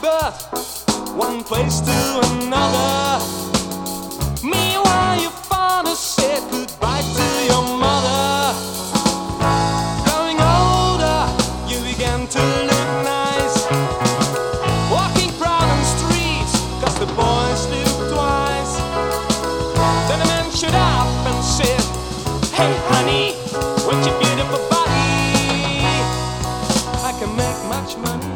bird, one place to another. Meanwhile, your father said goodbye to your mother. Growing older, you began to look nice. Walking proud on streets, cause the boys looked twice. Then a man showed up and said, Hey, honey, what you beautiful body. I can make much money.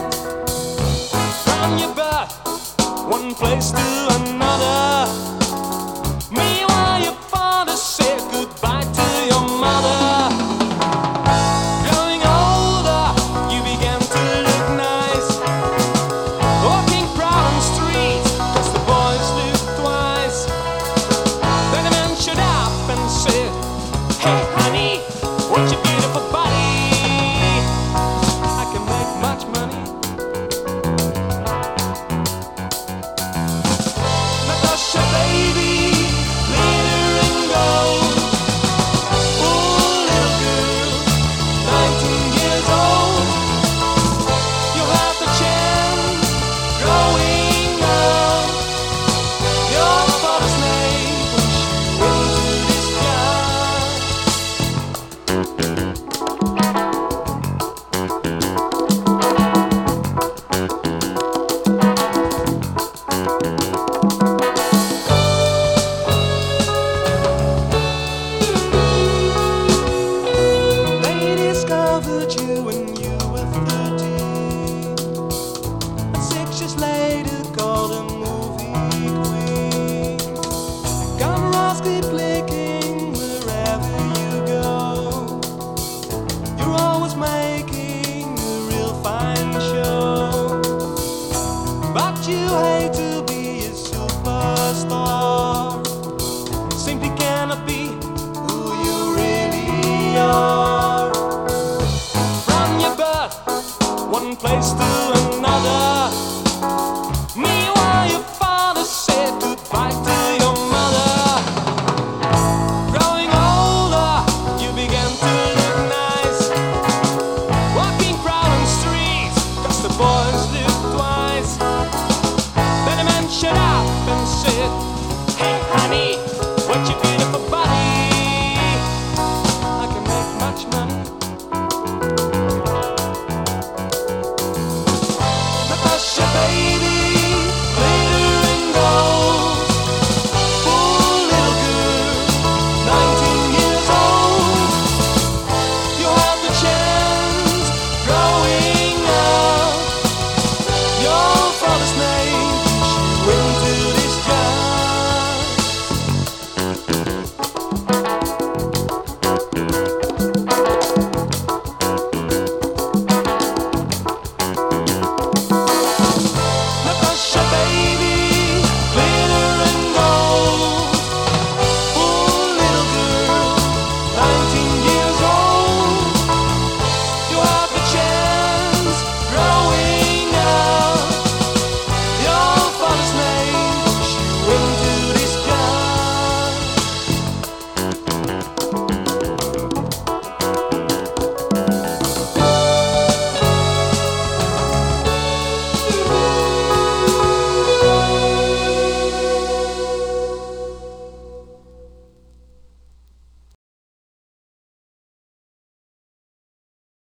place to